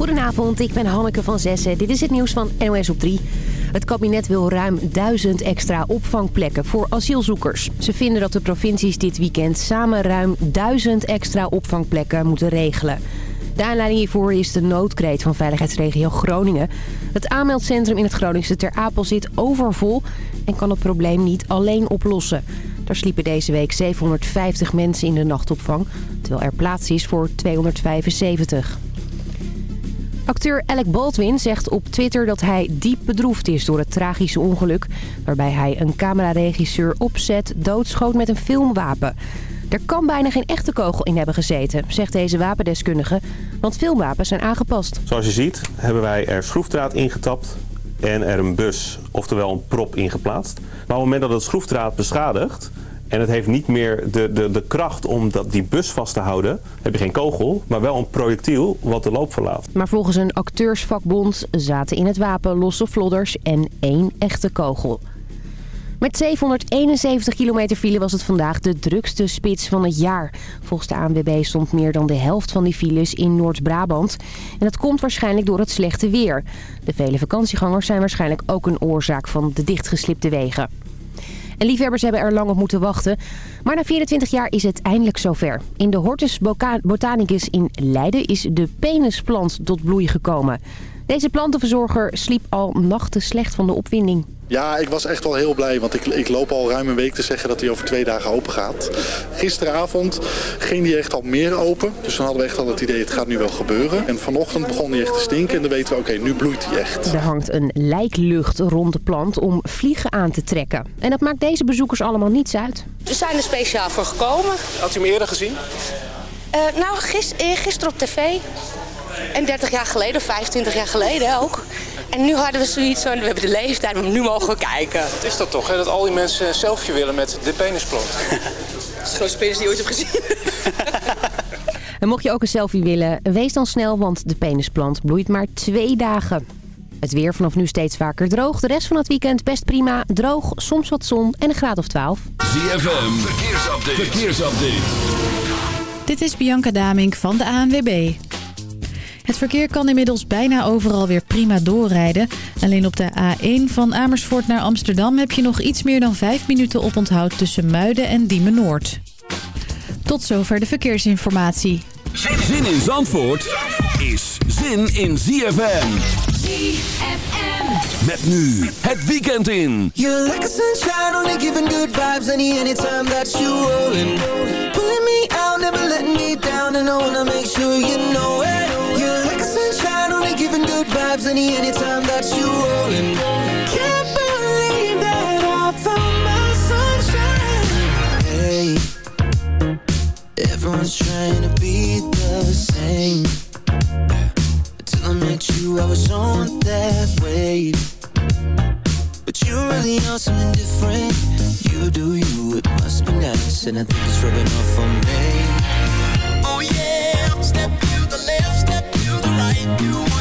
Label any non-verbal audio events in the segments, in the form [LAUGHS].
Goedenavond, ik ben Hanneke van Zessen. Dit is het nieuws van NOS op 3. Het kabinet wil ruim duizend extra opvangplekken voor asielzoekers. Ze vinden dat de provincies dit weekend samen ruim duizend extra opvangplekken moeten regelen. De aanleiding hiervoor is de noodkreet van veiligheidsregio Groningen. Het aanmeldcentrum in het Groningse Ter Apel zit overvol en kan het probleem niet alleen oplossen. Daar sliepen deze week 750 mensen in de nachtopvang, terwijl er plaats is voor 275. Acteur Alec Baldwin zegt op Twitter dat hij diep bedroefd is door het tragische ongeluk... waarbij hij een cameraregisseur opzet doodschoot met een filmwapen. Er kan bijna geen echte kogel in hebben gezeten, zegt deze wapendeskundige, want filmwapens zijn aangepast. Zoals je ziet hebben wij er schroefdraad ingetapt en er een bus, oftewel een prop ingeplaatst. Maar op het moment dat het schroefdraad beschadigt en het heeft niet meer de, de, de kracht om dat, die bus vast te houden. heb je geen kogel, maar wel een projectiel wat de loop verlaat. Maar volgens een acteursvakbond zaten in het wapen losse vlodders en één echte kogel. Met 771 kilometer file was het vandaag de drukste spits van het jaar. Volgens de ANWB stond meer dan de helft van die files in Noord-Brabant. En dat komt waarschijnlijk door het slechte weer. De vele vakantiegangers zijn waarschijnlijk ook een oorzaak van de dichtgeslipte wegen. En liefhebbers hebben er lang op moeten wachten. Maar na 24 jaar is het eindelijk zover. In de Hortus Botanicus in Leiden is de penisplant tot bloei gekomen. Deze plantenverzorger sliep al nachten slecht van de opwinding. Ja, ik was echt wel heel blij, want ik, ik loop al ruim een week te zeggen dat hij over twee dagen open gaat. Gisteravond ging hij echt al meer open, dus dan hadden we echt al het idee het gaat nu wel gebeuren. En vanochtend begon hij echt te stinken en dan weten we oké, nu bloeit hij echt. Er hangt een lijklucht rond de plant om vliegen aan te trekken. En dat maakt deze bezoekers allemaal niets uit. We zijn er speciaal voor gekomen. Had u hem eerder gezien? Uh, nou, gister, gisteren op tv. En 30 jaar geleden, 25 jaar geleden ook. En nu hadden we zoiets van, we hebben de leeftijd, maar nu mogen we kijken. Het is dat toch, hè, dat al die mensen een selfie willen met de penisplant? [LAUGHS] Zo'n penis die ooit heb gezien. [LAUGHS] en mocht je ook een selfie willen, wees dan snel, want de penisplant bloeit maar twee dagen. Het weer vanaf nu steeds vaker droog. De rest van het weekend best prima. Droog, soms wat zon en een graad of 12. ZFM, verkeersupdate. verkeersupdate. Dit is Bianca Damink van de ANWB. Het verkeer kan inmiddels bijna overal weer prima doorrijden. Alleen op de A1 van Amersfoort naar Amsterdam heb je nog iets meer dan 5 minuten oponthoud tussen Muiden en Diemen Noord. Tot zover de verkeersinformatie. Zin in Zandvoort is zin in ZFM. ZFM. Met nu het weekend in. You're like a sunshine, only giving good vibes any anytime that you rollin'. Pulling me out, never letting me down, and I wanna make sure you know it. Good vibes any anytime that you rollin'. Can't believe that I found my sunshine. Hey, everyone's trying to be the same. Till I met you, I was on that wave. But you really are something different. You do you, it must be nice, and I think it's rubbing off on me. Oh yeah, step to the left, step to the right. You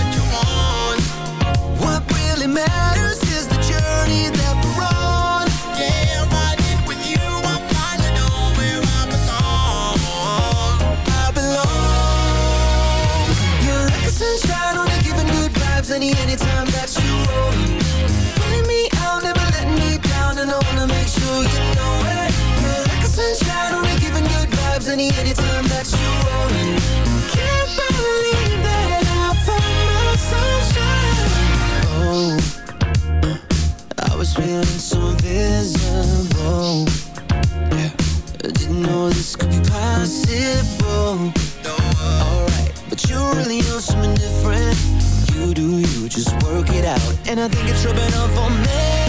anytime that you. Roll. Pulling me Oh was feeling so invisible. I didn't know this could be possible. Alright, but you really know something different. You do you, just work it out. And I think it's rubbing off on me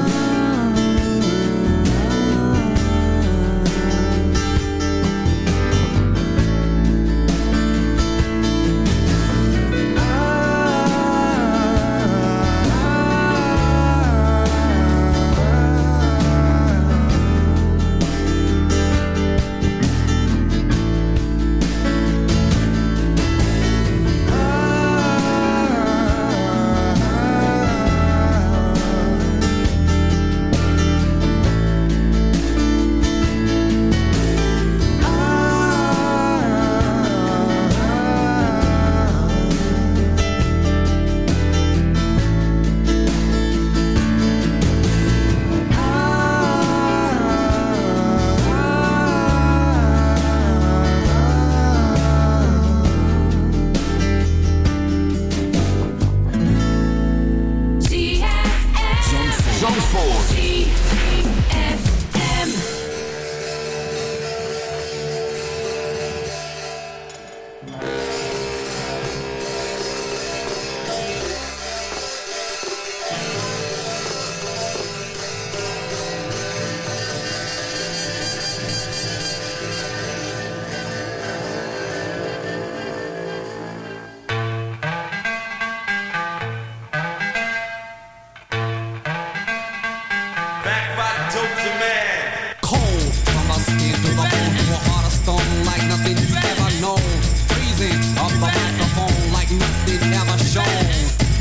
Cold from my skin to a heart of stone like nothing you've ever known. Freezing up microphone like nothing ever shown.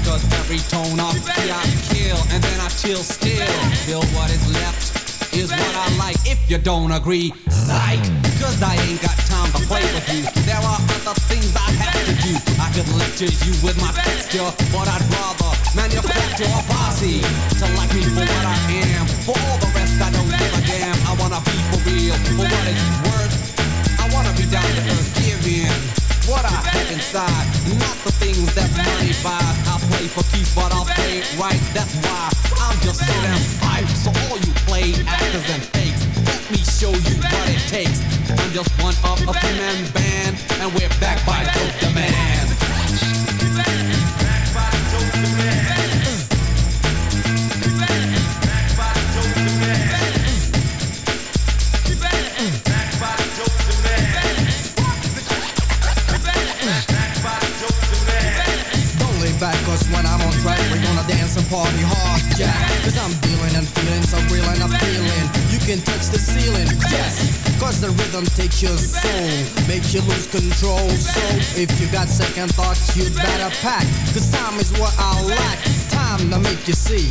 Cause every tone key I kill and then I chill still. Feel what is left is what I like if you don't agree. Like, cause I ain't got time to play with you. There are other things I have to do. I could lecture you with my texture, but I'd rather manufacture a posse to like me for what I am. For all the rest, I don't give a damn. I wanna be for real, for what it's worth. I wanna be down to earth, give in. What I have inside, not the things that money buys. I play for keeps, but I'll play right. That's why I'm just so damn hype. So all you play actors and fakes, let me show you what it takes. I'm just one of a three-man band, and we're back by dope demand. Back, cause when I'm party hard, yeah. Cause I'm dealing and feeling so real and appealing. You can touch the ceiling, yes. Cause the rhythm takes your soul, makes you lose control. So if you got second thoughts, you'd better pack. Cause time is what I lack. Time to make you see.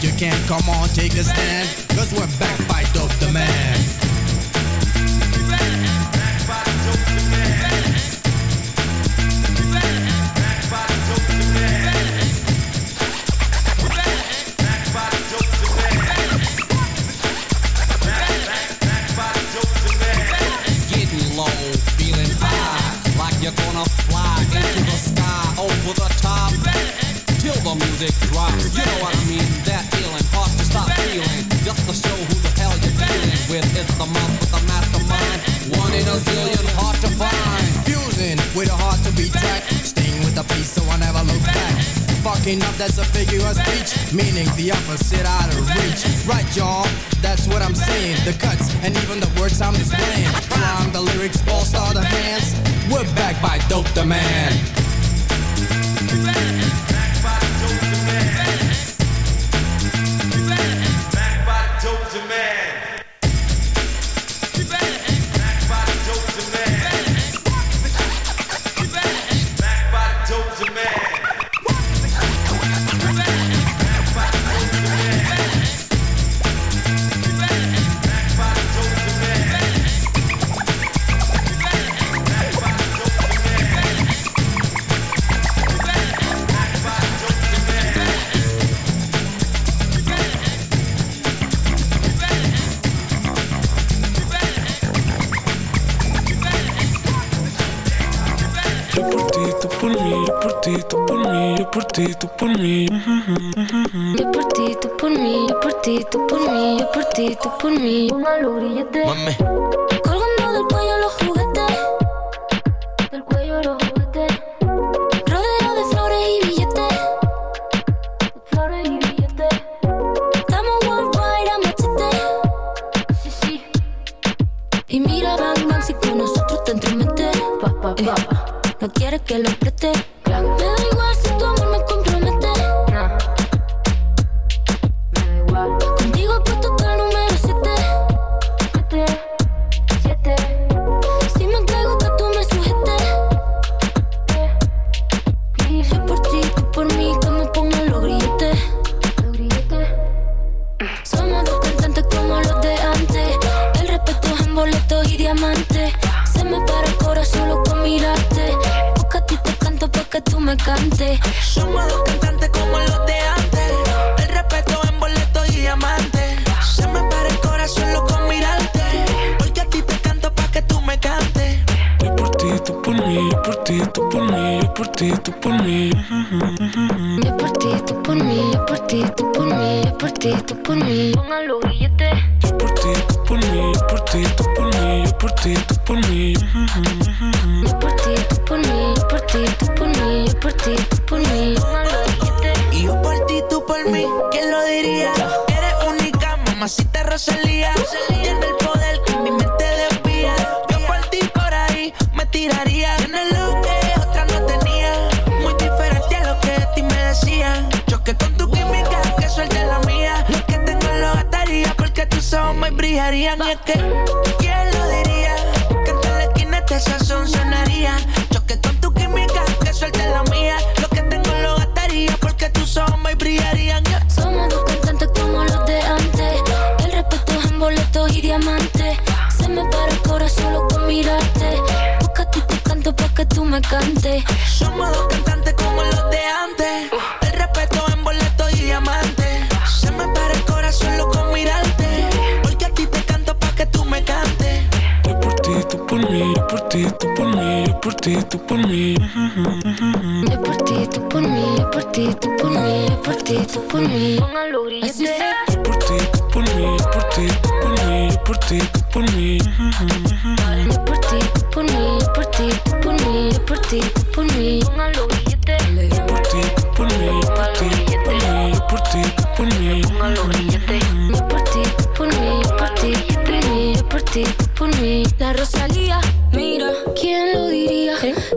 You can't come on, take a stand. Cause we're back by dope demand. Getting low, feeling high, like you're gonna fly into the sky, over the top, till the music drops. You know what I with. The month with the mastermind, one in a zillion, hard to find. Fusing with a heart to be tracked, staying with the peace, so I never look back. Fucking up, that's a figure of speech, meaning the opposite out of reach. Right, y'all, that's what I'm saying. The cuts and even the words I'm displaying. From the lyrics, all star the hands. We're back by dope demand. Por mí. Póngalo grillete. Mami. Colgando del cuello los juguetes. Del cuello los juguetes. Rodeo de flores y billetes. De flores y billetes. Estamos worldwide a machete. Sí, sí. Y mira, bang, bang, si con nosotros te entromete. Pa, pa, pa. No quieres que lo preste. Me cantes. Somos dos cantantes como los de antes. El respeto en boletos y diamantes. Se me para el corazón loco mirarte. Porque a ti te canto pa' que tú me cantes. Yo por ti, tú por mí, yo por ti, tú por mí, yo por ti, tú por mí. Yo por ti, tú por mí, yo por ti, tú por mí, yo por ti, tú por mí. Así. Yo por ti, tú por mí, yo por ti, tú por mí, yo por ti, tú por mí. Yo por ti, tú por mí, yo por ti, tú por mí, yo por ti, por mí. Yo por ti, por mí, por ti, por mí, yo por ti, por mí. Yo por ti, por mí, por ti, por mí, yo por ti, por mí. La Rosalía, mira, ¿quién lo diría?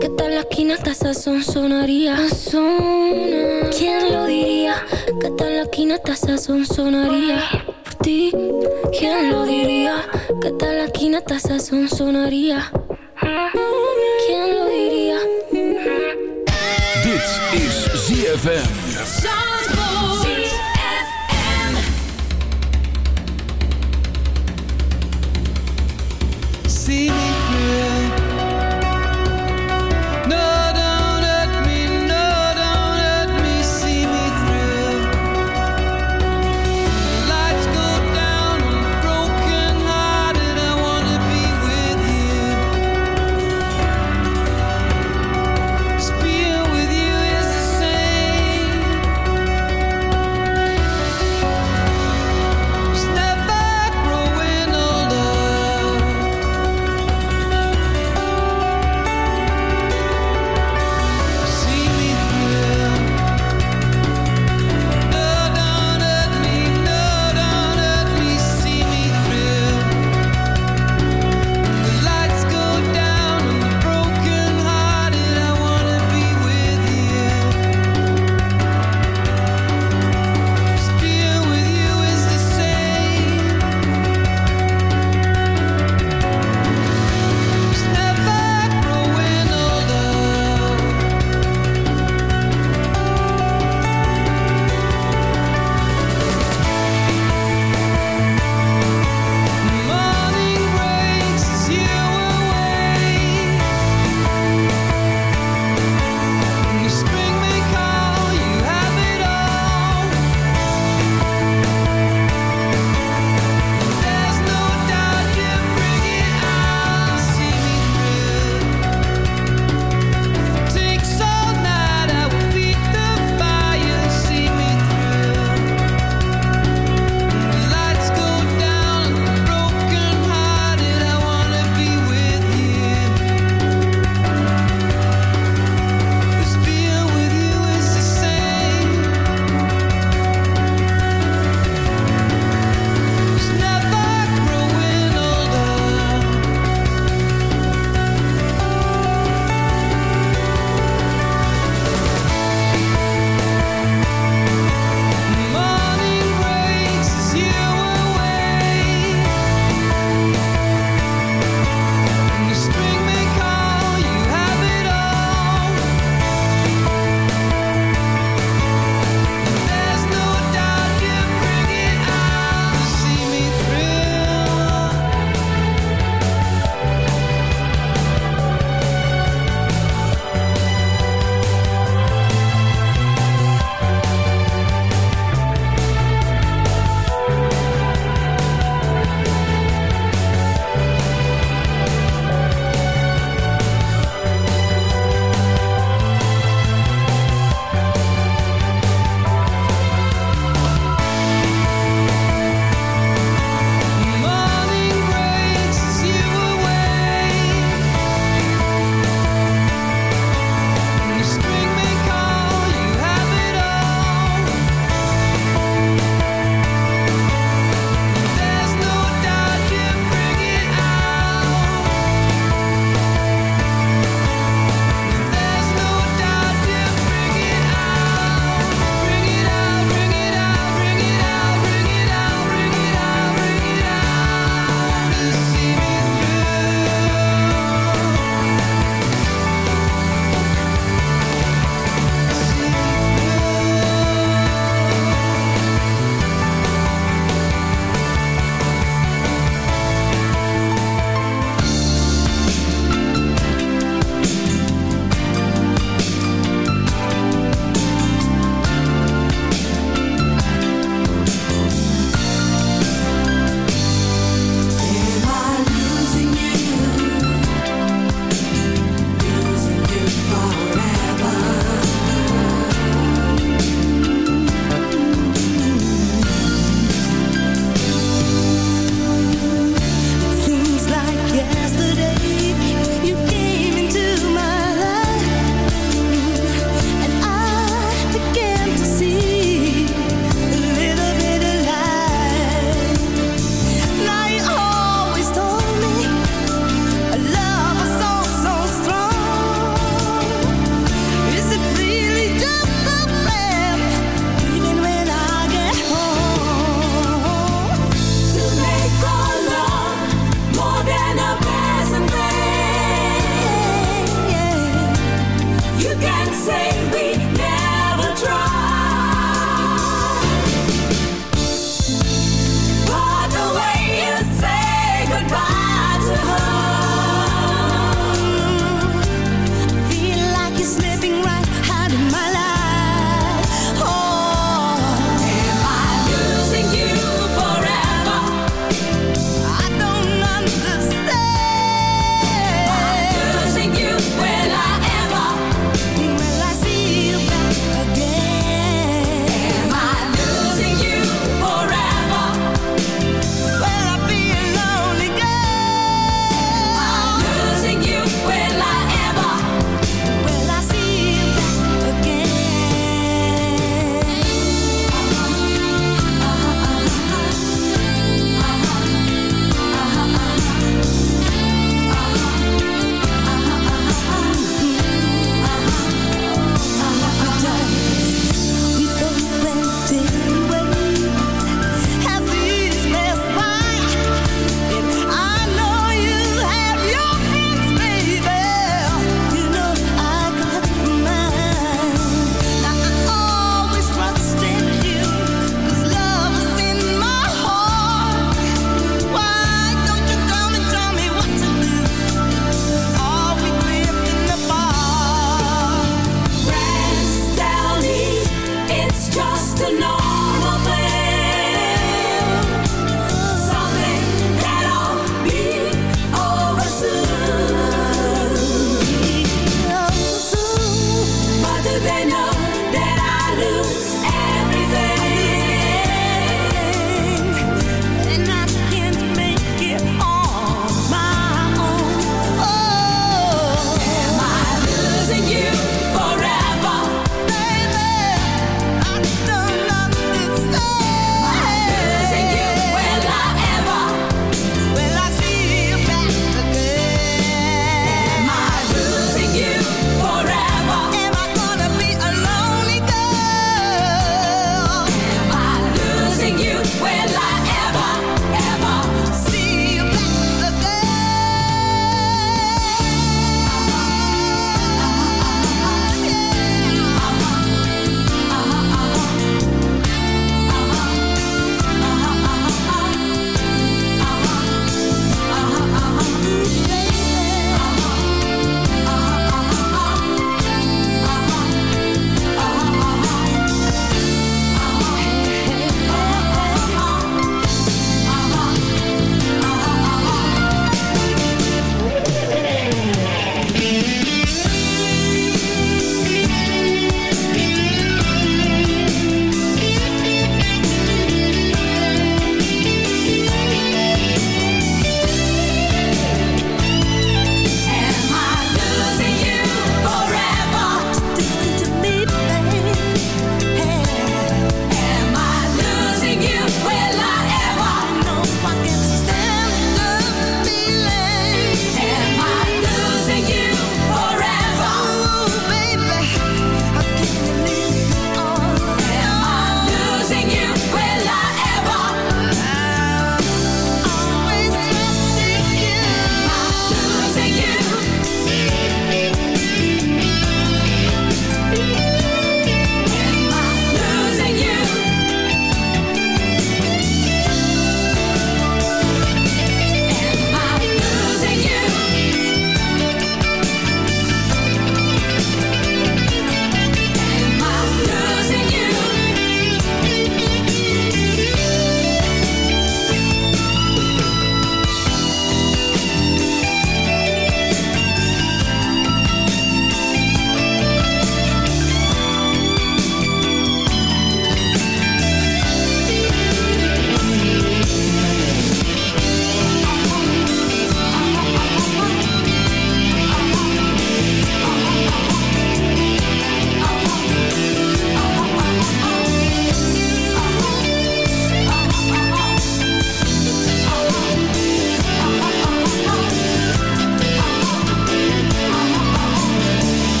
Que tal la esquina hasta sazón sonaría. ¿Quién lo diría? Que tal la esquina hasta sazón sonaría. Por ti, ¿quién lo diría? Que tal la esquina hasta sazón sonaría.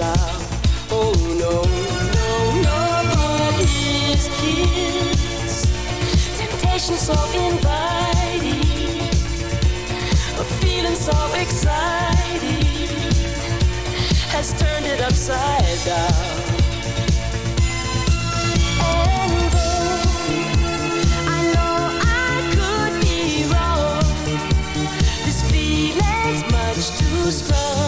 Oh no, no, nobody's kiss. Temptation so inviting, a feeling so exciting has turned it upside down. And I know I could be wrong, this feeling's much too strong.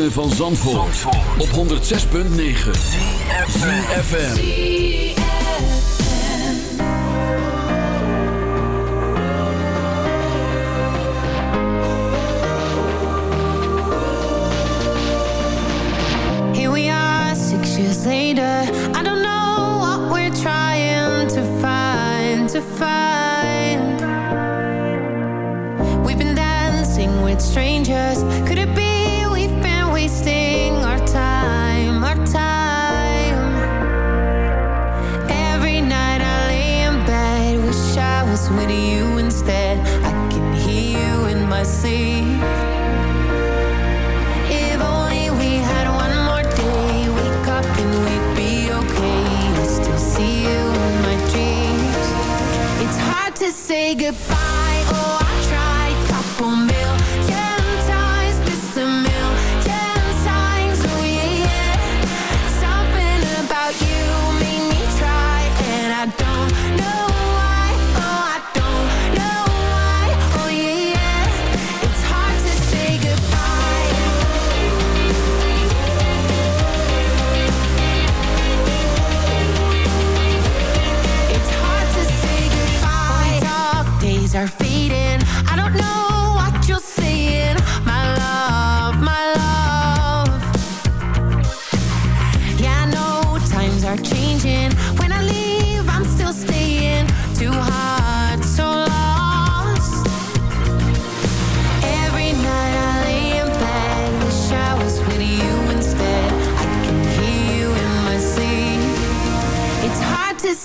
ritme van Zandvoort, Zandvoort. op 106.9 CFFM Here we are, six years later. I don't know what we're trying to find, to find. We've been dancing with strangers. In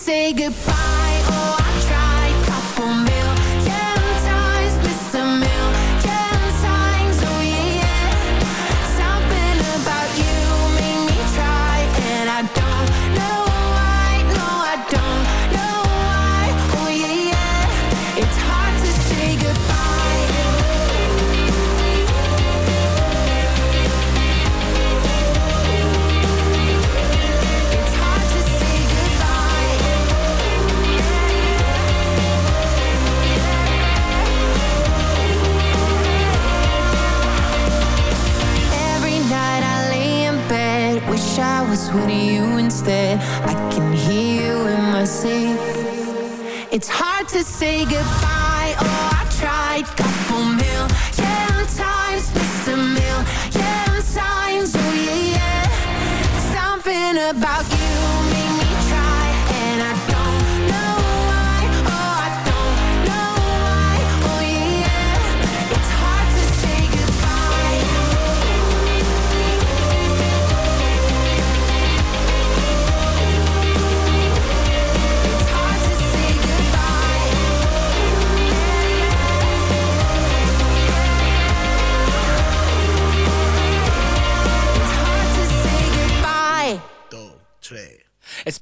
say goodbye. It's hard to say goodbye. Oh, I tried couple million times, missed a million times. Oh yeah, yeah. Something about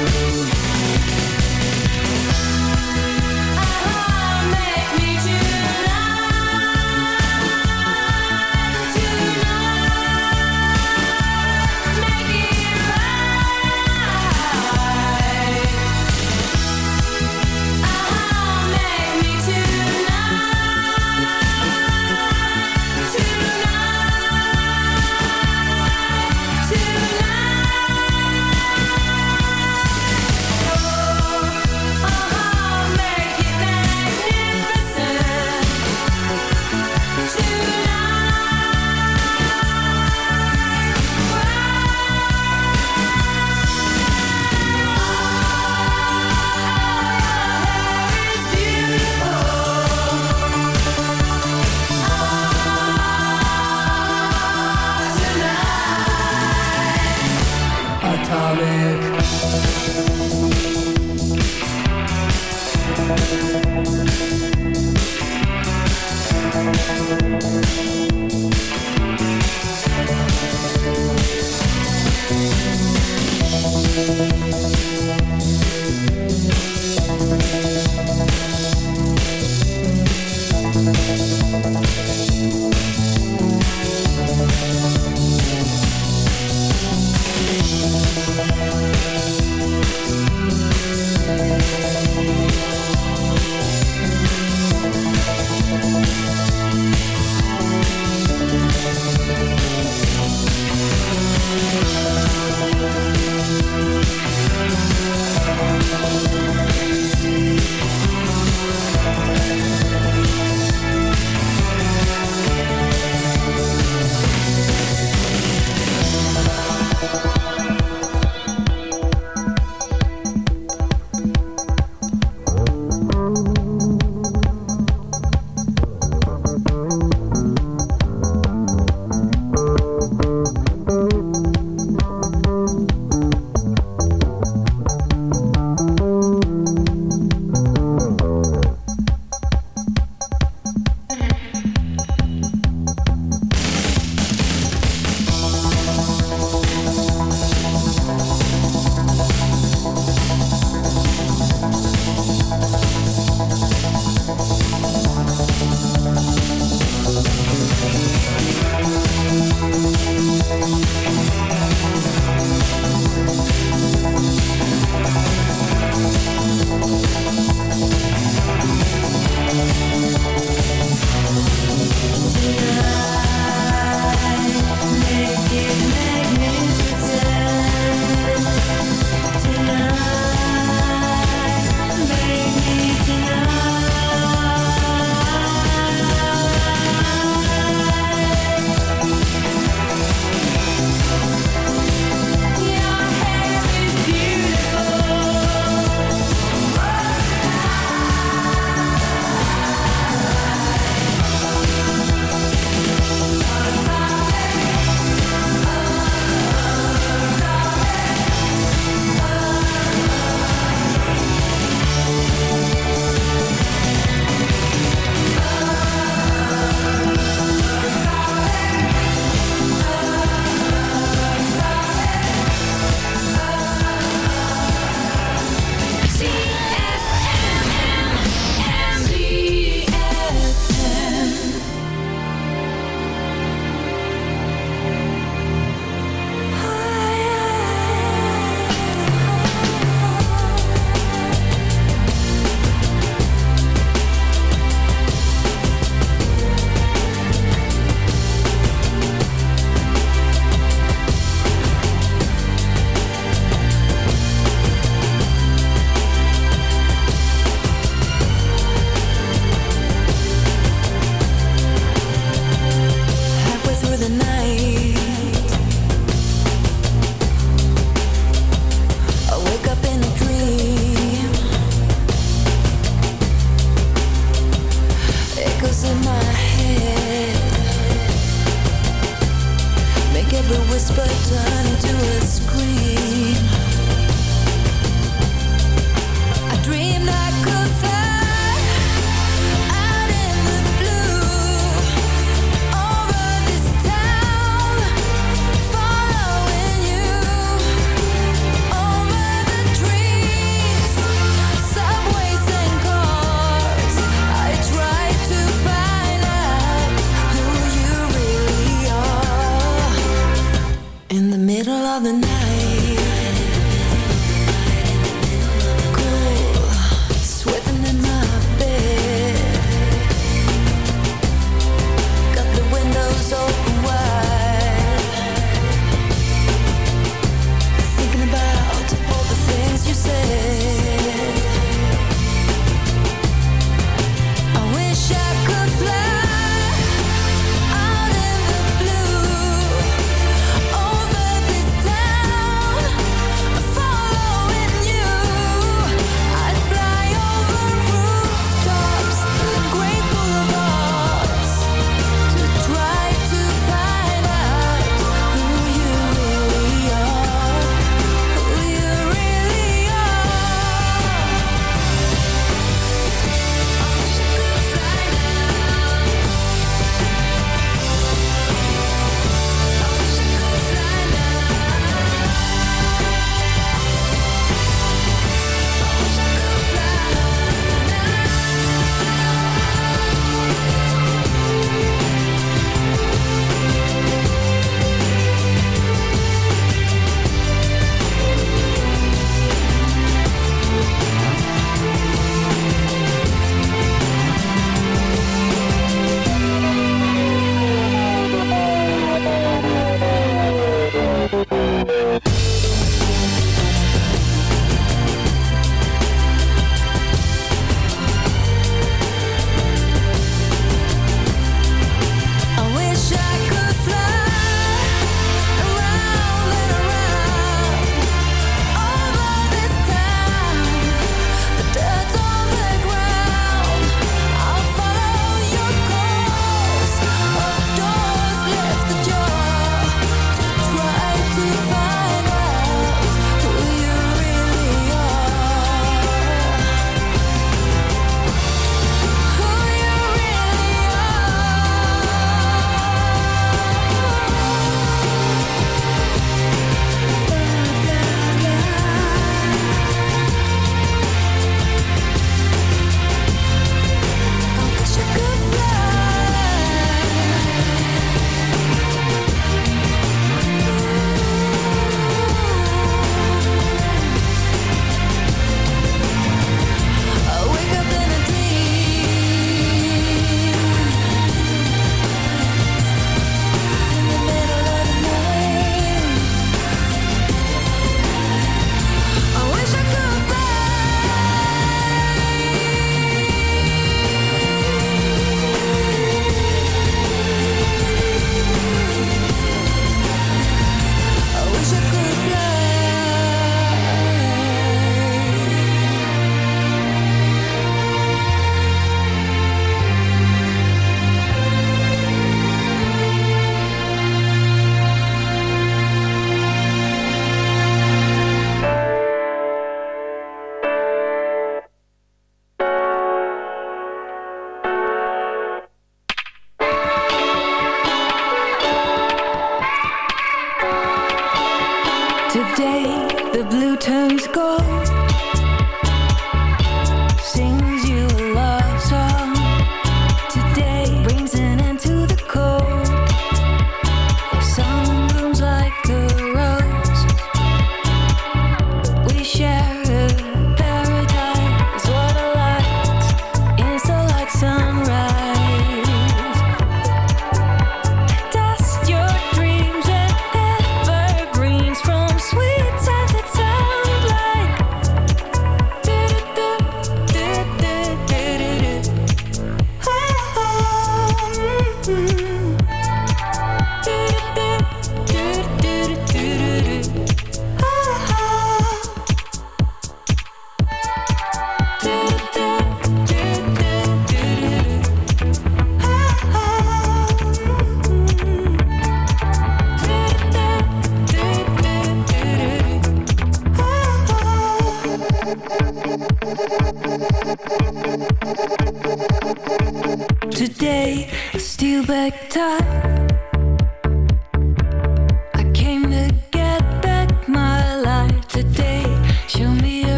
Atomic.